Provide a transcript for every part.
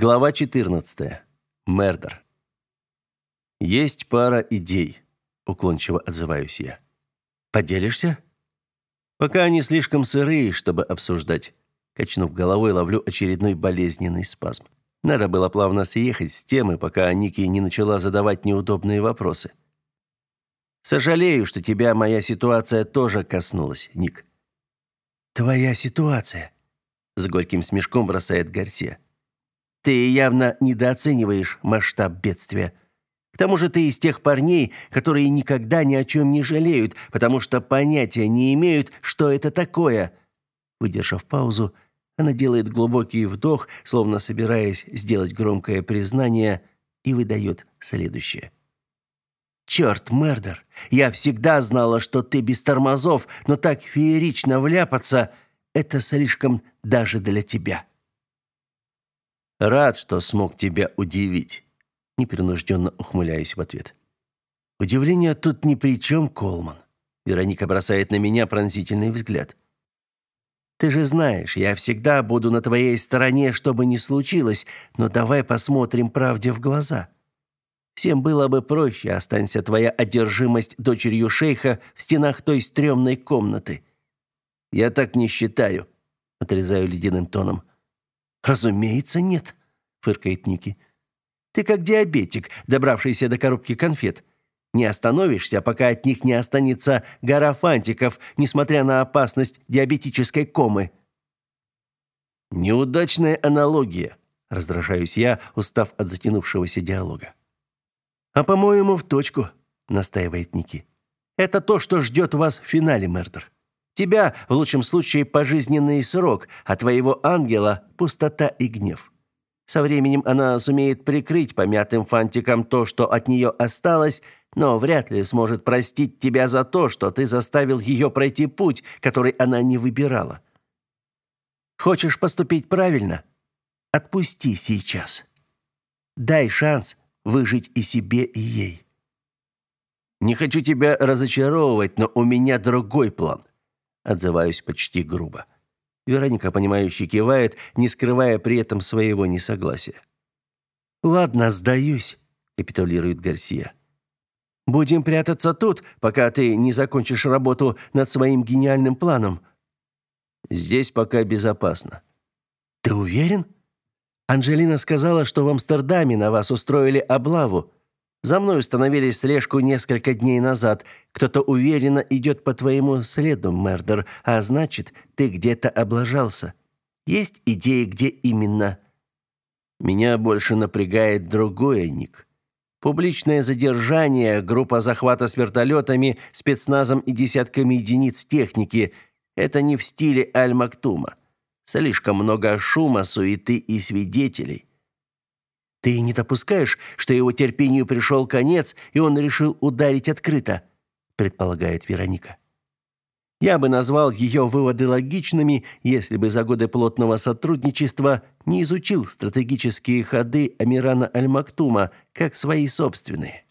Глава 14. Мердер. Есть пара идей, уклончиво отзываюсь я. Поделишься? Пока они слишком сырые, чтобы обсуждать. Качнув головой, ловлю очередной болезненный спазм. Надо было плавно съехать с темы, пока Ники не начала задавать неудобные вопросы. Сожалею, что тебя моя ситуация тоже коснулась, Ник. Твоя ситуация, с горьким смешком бросает Гарсия. Ты явно недооцениваешь масштаб бедствия. К тому же ты из тех парней, которые никогда ни о чем не жалеют, потому что понятия не имеют, что это такое. Выдержав паузу, она делает глубокий вдох, словно собираясь сделать громкое признание, и выдает следующее. «Черт, Мердер, я всегда знала, что ты без тормозов, но так феерично вляпаться — это слишком даже для тебя». Рад, что смог тебя удивить. Непринужденно ухмыляюсь в ответ. Удивление тут ни при чем, Колман. Вероника бросает на меня пронзительный взгляд. Ты же знаешь, я всегда буду на твоей стороне, что бы ни случилось, но давай посмотрим правде в глаза. Всем было бы проще, останься твоя одержимость дочерью шейха в стенах той стрёмной комнаты. Я так не считаю, отрезаю ледяным тоном. «Разумеется, нет», — фыркает Ники. «Ты как диабетик, добравшийся до коробки конфет. Не остановишься, пока от них не останется гора фантиков, несмотря на опасность диабетической комы». «Неудачная аналогия», — раздражаюсь я, устав от затянувшегося диалога. «А, по-моему, в точку», — настаивает Ники. «Это то, что ждет вас в финале, Мердер. Тебя, в лучшем случае, пожизненный срок, а твоего ангела – пустота и гнев. Со временем она сумеет прикрыть помятым фантиком то, что от нее осталось, но вряд ли сможет простить тебя за то, что ты заставил ее пройти путь, который она не выбирала. Хочешь поступить правильно? Отпусти сейчас. Дай шанс выжить и себе, и ей. Не хочу тебя разочаровывать, но у меня другой план. Отзываюсь почти грубо. Вероника, понимающе кивает, не скрывая при этом своего несогласия. «Ладно, сдаюсь», — капитулирует Гарсия. «Будем прятаться тут, пока ты не закончишь работу над своим гениальным планом». «Здесь пока безопасно». «Ты уверен?» Анжелина сказала, что в Амстердаме на вас устроили облаву. За мной установили слежку несколько дней назад. Кто-то уверенно идет по твоему следу, Мердер, а значит, ты где-то облажался. Есть идеи, где именно? Меня больше напрягает другое, Ник. Публичное задержание, группа захвата с вертолетами, спецназом и десятками единиц техники – это не в стиле Аль-Мактума. Слишком много шума, суеты и свидетелей. Ты не допускаешь, что его терпению пришел конец, и он решил ударить открыто, предполагает Вероника. Я бы назвал ее выводы логичными, если бы за годы плотного сотрудничества не изучил стратегические ходы Амирана Аль-Мактума как свои собственные.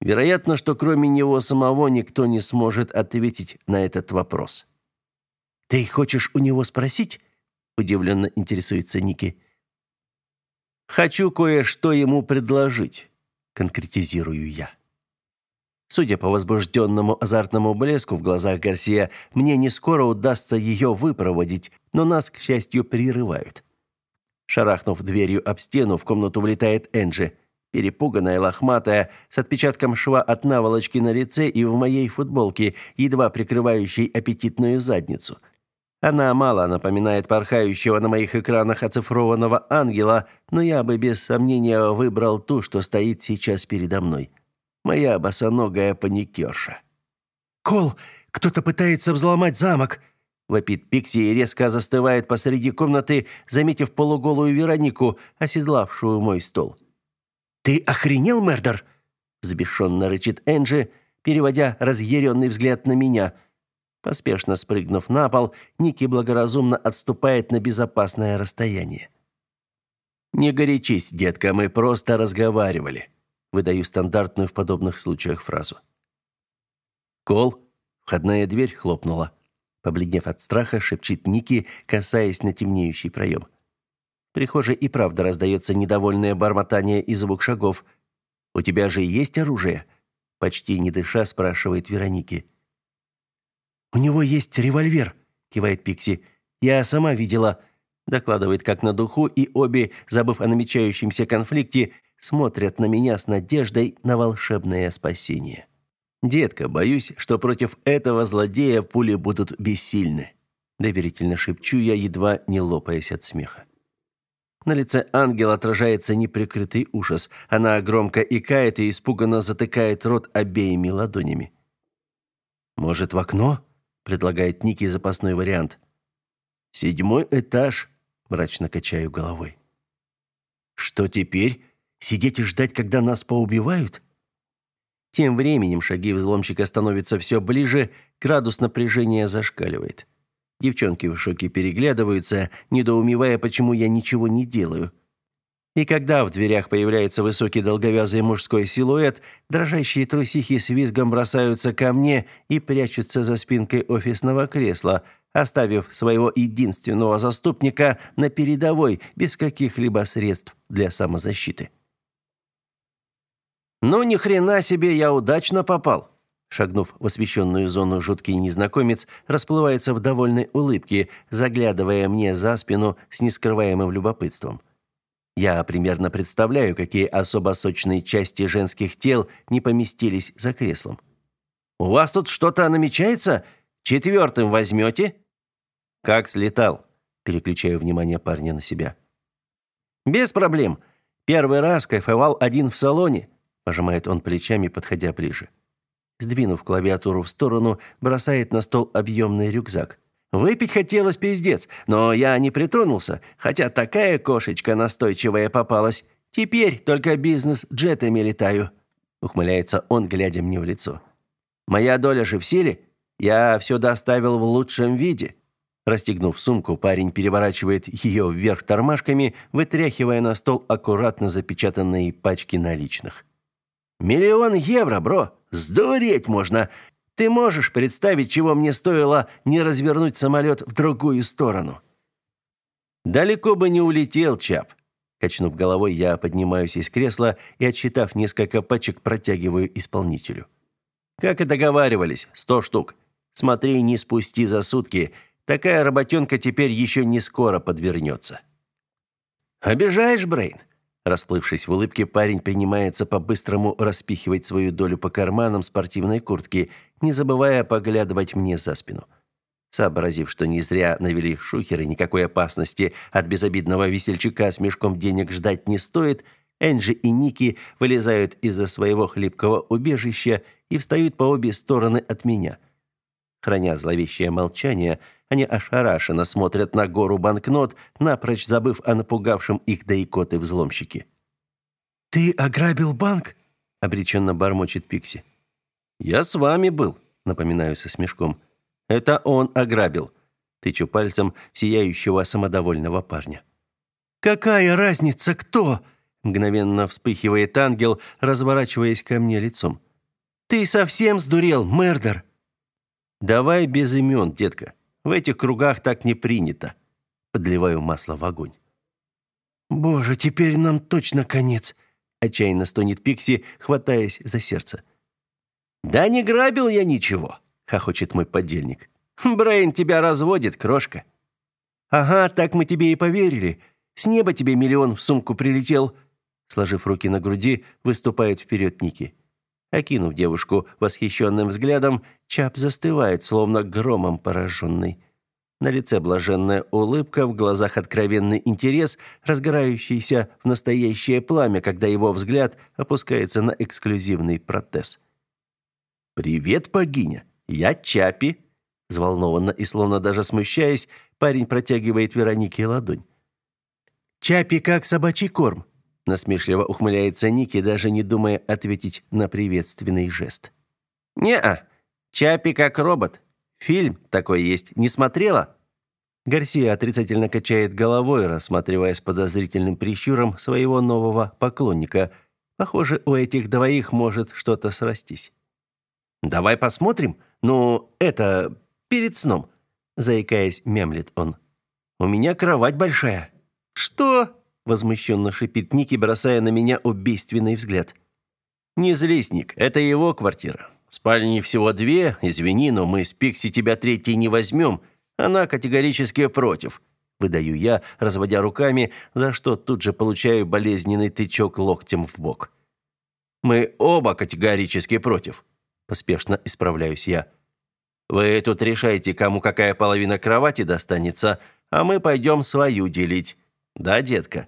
Вероятно, что кроме него самого никто не сможет ответить на этот вопрос. Ты хочешь у него спросить? удивленно интересуется Ники. Хочу кое-что ему предложить, конкретизирую я. Судя по возбужденному азартному блеску в глазах Гарсия, мне не скоро удастся ее выпроводить, но нас, к счастью, прерывают. Шарахнув дверью об стену, в комнату влетает Энджи, перепуганная, лохматая, с отпечатком шва от наволочки на лице и в моей футболке, едва прикрывающей аппетитную задницу – она мало напоминает порхающего на моих экранах оцифрованного ангела, но я бы без сомнения выбрал ту, что стоит сейчас передо мной. Моя босоногая паникерша. «Кол, кто-то пытается взломать замок!» Вопит Пикси и резко застывает посреди комнаты, заметив полуголую Веронику, оседлавшую мой стол. «Ты охренел, Мердер?» Взбешенно рычит Энджи, переводя разъяренный взгляд на меня – Поспешно спрыгнув на пол, Ники благоразумно отступает на безопасное расстояние. «Не горячись, детка, мы просто разговаривали», — выдаю стандартную в подобных случаях фразу. «Кол?» — входная дверь хлопнула. Побледнев от страха, шепчет Ники, касаясь на темнеющий проем. прихожей и правда раздается недовольное бормотание и звук шагов. «У тебя же есть оружие?» Почти не дыша, спрашивает Вероники. «У него есть револьвер», — кивает Пикси. «Я сама видела», — докладывает как на духу, и обе, забыв о намечающемся конфликте, смотрят на меня с надеждой на волшебное спасение. «Детка, боюсь, что против этого злодея пули будут бессильны», — доверительно шепчу я, едва не лопаясь от смеха. На лице ангела отражается неприкрытый ужас. Она громко икает и испуганно затыкает рот обеими ладонями. «Может, в окно?» — предлагает Ники запасной вариант. «Седьмой этаж», — мрачно качаю головой. «Что теперь? Сидеть и ждать, когда нас поубивают?» Тем временем шаги взломщика становятся все ближе, градус напряжения зашкаливает. Девчонки в шоке переглядываются, недоумевая, почему я ничего не делаю. И когда в дверях появляется высокий долговязый мужской силуэт, дрожащие трусихи с визгом бросаются ко мне и прячутся за спинкой офисного кресла, оставив своего единственного заступника на передовой без каких-либо средств для самозащиты. «Ну, ни хрена себе, я удачно попал!» Шагнув в освещенную зону, жуткий незнакомец расплывается в довольной улыбке, заглядывая мне за спину с нескрываемым любопытством. Я примерно представляю, какие особо сочные части женских тел не поместились за креслом. «У вас тут что-то намечается? Четвертым возьмете?» «Как слетал?» – переключаю внимание парня на себя. «Без проблем. Первый раз кайфовал один в салоне», – пожимает он плечами, подходя ближе. Сдвинув клавиатуру в сторону, бросает на стол объемный рюкзак. Выпить хотелось пиздец, но я не притронулся, хотя такая кошечка настойчивая попалась. Теперь только бизнес-джетами летаю, ухмыляется он, глядя мне в лицо. Моя доля же в силе. Я все доставил в лучшем виде. Расстегнув сумку, парень переворачивает ее вверх тормашками, вытряхивая на стол аккуратно запечатанные пачки наличных. Миллион евро, бро. Сдуреть можно. Ты можешь представить, чего мне стоило не развернуть самолет в другую сторону? Далеко бы не улетел, Чап. Качнув головой, я поднимаюсь из кресла и, отсчитав несколько пачек, протягиваю исполнителю. Как и договаривались, сто штук. Смотри, не спусти за сутки. Такая работенка теперь еще не скоро подвернется. Обижаешь, Брейн? Расплывшись в улыбке, парень принимается по-быстрому распихивать свою долю по карманам спортивной куртки, не забывая поглядывать мне за спину. Сообразив, что не зря навели шухеры, никакой опасности от безобидного весельчака с мешком денег ждать не стоит, Энджи и Ники вылезают из-за своего хлипкого убежища и встают по обе стороны от меня. Храня зловещее молчание, они ошарашенно смотрят на гору банкнот, напрочь забыв о напугавшем их до икоты взломщике. «Ты ограбил банк?» — обреченно бормочет Пикси. «Я с вами был», — напоминаю со смешком. «Это он ограбил», — тычу пальцем сияющего самодовольного парня. «Какая разница, кто?» — мгновенно вспыхивает ангел, разворачиваясь ко мне лицом. «Ты совсем сдурел, Мердер?» «Давай без имен, детка. В этих кругах так не принято. Подливаю масло в огонь. Боже, теперь нам точно конец, отчаянно стонет Пикси, хватаясь за сердце. Да не грабил я ничего, хохочет мой подельник. Брейн тебя разводит, крошка. Ага, так мы тебе и поверили. С неба тебе миллион в сумку прилетел. Сложив руки на груди, выступает вперед Ники. Окинув девушку восхищенным взглядом, Чап застывает, словно громом пораженный. На лице блаженная улыбка, в глазах откровенный интерес, разгорающийся в настоящее пламя, когда его взгляд опускается на эксклюзивный протез. «Привет, богиня! Я Чапи!» Взволнованно и словно даже смущаясь, парень протягивает Веронике ладонь. «Чапи как собачий корм. Насмешливо ухмыляется Ники, даже не думая ответить на приветственный жест. «Не-а, Чапи как робот. Фильм такой есть, не смотрела?» Гарсия отрицательно качает головой, рассматривая с подозрительным прищуром своего нового поклонника. Похоже, у этих двоих может что-то срастись. «Давай посмотрим? Ну, это, перед сном», заикаясь, мямлит он. «У меня кровать большая». «Что?» – возмущенно шипит Ники, бросая на меня убийственный взгляд. «Не злись, Ник, это его квартира. Спальни всего две, извини, но мы с Пикси тебя третьей не возьмем. Она категорически против», – выдаю я, разводя руками, за что тут же получаю болезненный тычок локтем в бок. «Мы оба категорически против», – поспешно исправляюсь я. «Вы тут решаете, кому какая половина кровати достанется, а мы пойдем свою делить. Да, детка?»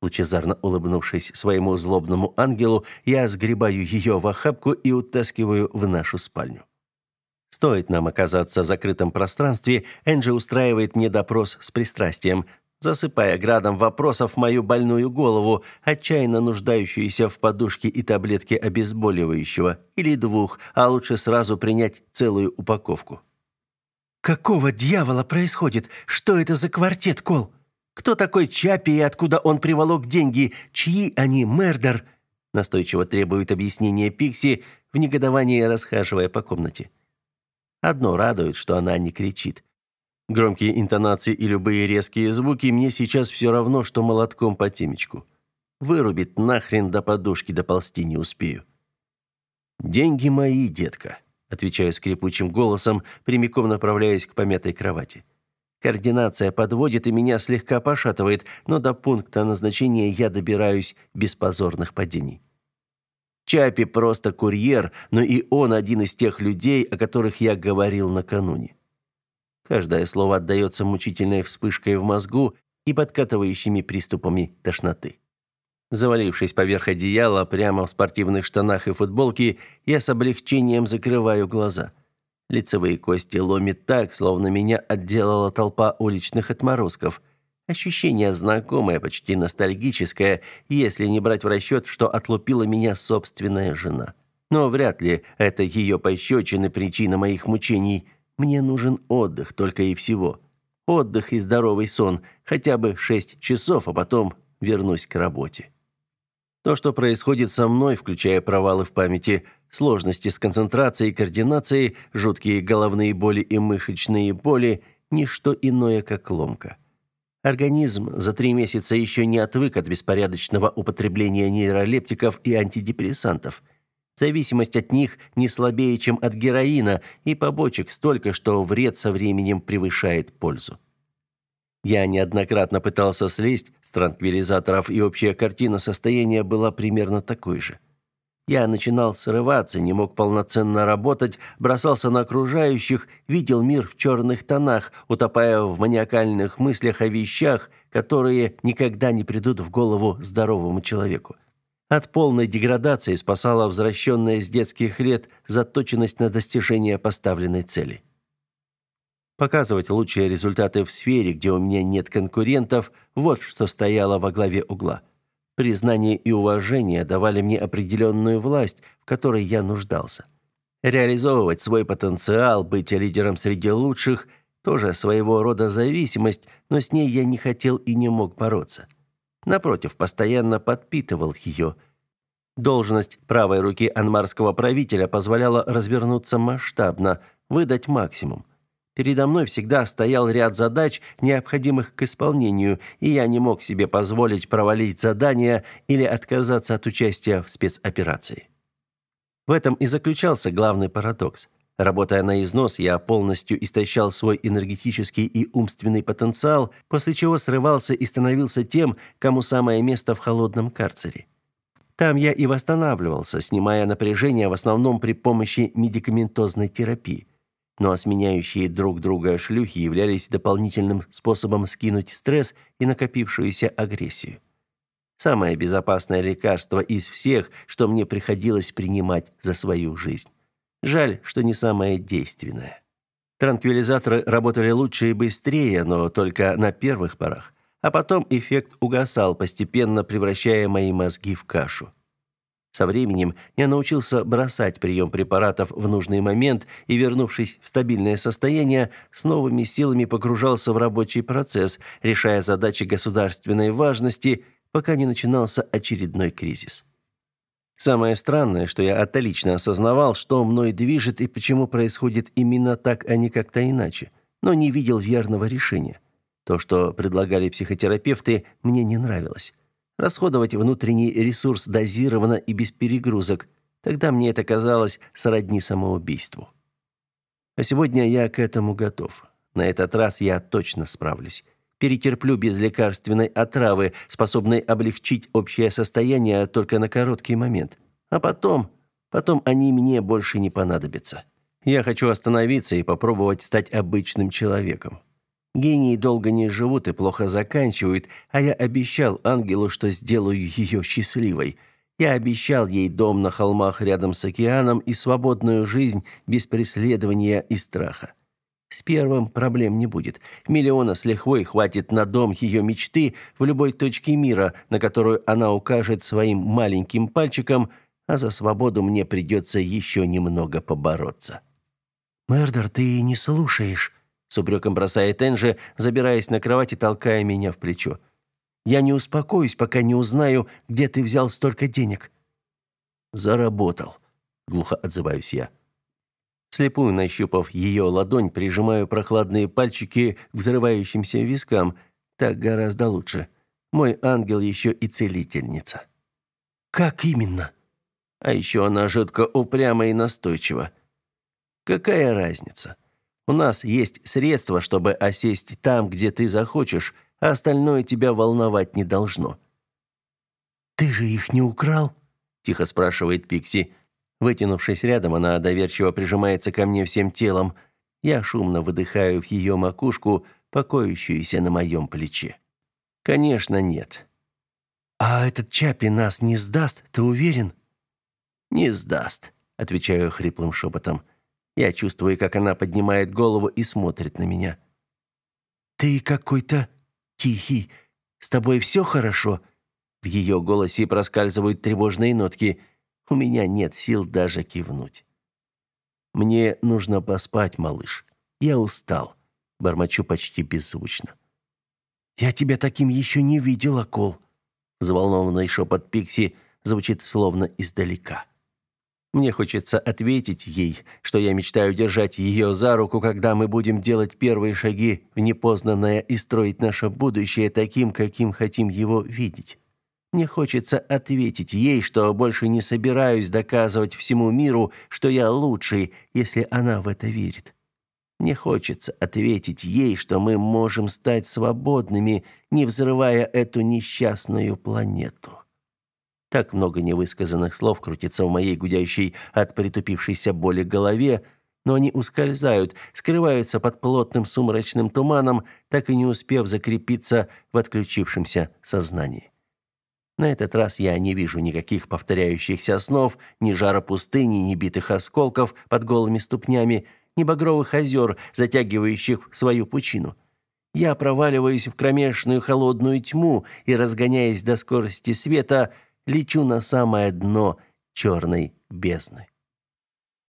Лучезарно улыбнувшись своему злобному ангелу, я сгребаю ее в охапку и утаскиваю в нашу спальню. Стоит нам оказаться в закрытом пространстве, Энджи устраивает мне допрос с пристрастием, засыпая градом вопросов мою больную голову, отчаянно нуждающуюся в подушке и таблетке обезболивающего, или двух, а лучше сразу принять целую упаковку. «Какого дьявола происходит? Что это за квартет, Кол?» Кто такой Чапи и откуда он приволок деньги? Чьи они, Мердер?» Настойчиво требует объяснения Пикси, в негодовании расхаживая по комнате. Одно радует, что она не кричит. Громкие интонации и любые резкие звуки мне сейчас все равно, что молотком по темечку. Вырубит нахрен до подушки доползти не успею. «Деньги мои, детка», — отвечаю скрипучим голосом, прямиком направляясь к помятой кровати. Координация подводит и меня слегка пошатывает, но до пункта назначения я добираюсь без позорных падений. Чапи просто курьер, но и он один из тех людей, о которых я говорил накануне. Каждое слово отдается мучительной вспышкой в мозгу и подкатывающими приступами тошноты. Завалившись поверх одеяла прямо в спортивных штанах и футболке, я с облегчением закрываю глаза – Лицевые кости ломит так, словно меня отделала толпа уличных отморозков. Ощущение знакомое, почти ностальгическое, если не брать в расчет, что отлупила меня собственная жена. Но вряд ли это ее пощечины причина моих мучений. Мне нужен отдых только и всего. Отдых и здоровый сон, хотя бы шесть часов, а потом вернусь к работе. То, что происходит со мной, включая провалы в памяти, сложности с концентрацией и координацией, жуткие головные боли и мышечные боли – ничто иное, как ломка. Организм за три месяца еще не отвык от беспорядочного употребления нейролептиков и антидепрессантов. Зависимость от них не слабее, чем от героина, и побочек столько, что вред со временем превышает пользу. Я неоднократно пытался слезть с транквилизаторов, и общая картина состояния была примерно такой же. Я начинал срываться, не мог полноценно работать, бросался на окружающих, видел мир в черных тонах, утопая в маниакальных мыслях о вещах, которые никогда не придут в голову здоровому человеку. От полной деградации спасала возвращенная с детских лет заточенность на достижение поставленной цели. Показывать лучшие результаты в сфере, где у меня нет конкурентов, вот что стояло во главе угла. Признание и уважение давали мне определенную власть, в которой я нуждался. Реализовывать свой потенциал, быть лидером среди лучших тоже своего рода зависимость, но с ней я не хотел и не мог бороться. Напротив, постоянно подпитывал ее. Должность правой руки анмарского правителя позволяла развернуться масштабно, выдать максимум. Передо мной всегда стоял ряд задач, необходимых к исполнению, и я не мог себе позволить провалить задание или отказаться от участия в спецоперации. В этом и заключался главный парадокс. Работая на износ, я полностью истощал свой энергетический и умственный потенциал, после чего срывался и становился тем, кому самое место в холодном карцере. Там я и восстанавливался, снимая напряжение в основном при помощи медикаментозной терапии но сменяющие друг друга шлюхи являлись дополнительным способом скинуть стресс и накопившуюся агрессию. Самое безопасное лекарство из всех, что мне приходилось принимать за свою жизнь. Жаль, что не самое действенное. Транквилизаторы работали лучше и быстрее, но только на первых порах, а потом эффект угасал, постепенно превращая мои мозги в кашу. Со временем я научился бросать прием препаратов в нужный момент и, вернувшись в стабильное состояние, с новыми силами погружался в рабочий процесс, решая задачи государственной важности, пока не начинался очередной кризис. Самое странное, что я отлично осознавал, что мной движет и почему происходит именно так, а не как-то иначе, но не видел верного решения. То, что предлагали психотерапевты, мне не нравилось. Расходовать внутренний ресурс дозированно и без перегрузок. Тогда мне это казалось сродни самоубийству. А сегодня я к этому готов. На этот раз я точно справлюсь. Перетерплю без лекарственной отравы, способной облегчить общее состояние только на короткий момент. А потом, потом они мне больше не понадобятся. Я хочу остановиться и попробовать стать обычным человеком. Гении долго не живут и плохо заканчивают, а я обещал ангелу, что сделаю ее счастливой. Я обещал ей дом на холмах рядом с океаном и свободную жизнь без преследования и страха. С первым проблем не будет. Миллиона с лихвой хватит на дом ее мечты в любой точке мира, на которую она укажет своим маленьким пальчиком, а за свободу мне придется еще немного побороться. «Мердер, ты не слушаешь», — с упреком бросает Энджи, забираясь на кровать и толкая меня в плечо. «Я не успокоюсь, пока не узнаю, где ты взял столько денег». «Заработал», — глухо отзываюсь я. Слепую нащупав ее ладонь, прижимаю прохладные пальчики к взрывающимся вискам. Так гораздо лучше. Мой ангел еще и целительница. «Как именно?» А еще она жутко упряма и настойчива. Какая разница? У нас есть средства, чтобы осесть там, где ты захочешь, а остальное тебя волновать не должно. Ты же их не украл? тихо спрашивает Пикси. Вытянувшись рядом, она доверчиво прижимается ко мне всем телом. Я шумно выдыхаю в ее макушку, покоящуюся на моем плече. Конечно, нет. А этот Чапи нас не сдаст, ты уверен? Не сдаст, отвечаю хриплым шепотом. Я чувствую, как она поднимает голову и смотрит на меня. Ты какой-то тихий. С тобой все хорошо? В ее голосе проскальзывают тревожные нотки. У меня нет сил даже кивнуть. Мне нужно поспать, малыш. Я устал, бормочу почти беззвучно. Я тебя таким еще не видела, Кол. Взволнованный шепот Пикси звучит словно издалека. Мне хочется ответить ей, что я мечтаю держать ее за руку, когда мы будем делать первые шаги в непознанное и строить наше будущее таким, каким хотим его видеть. Мне хочется ответить ей, что больше не собираюсь доказывать всему миру, что я лучший, если она в это верит. Мне хочется ответить ей, что мы можем стать свободными, не взрывая эту несчастную планету. Так много невысказанных слов крутится в моей гудящей от притупившейся боли голове, но они ускользают, скрываются под плотным сумрачным туманом, так и не успев закрепиться в отключившемся сознании. На этот раз я не вижу никаких повторяющихся снов, ни жара пустыни, ни битых осколков под голыми ступнями, ни багровых озер, затягивающих свою пучину. Я проваливаюсь в кромешную холодную тьму и, разгоняясь до скорости света, лечу на самое дно черной бездны.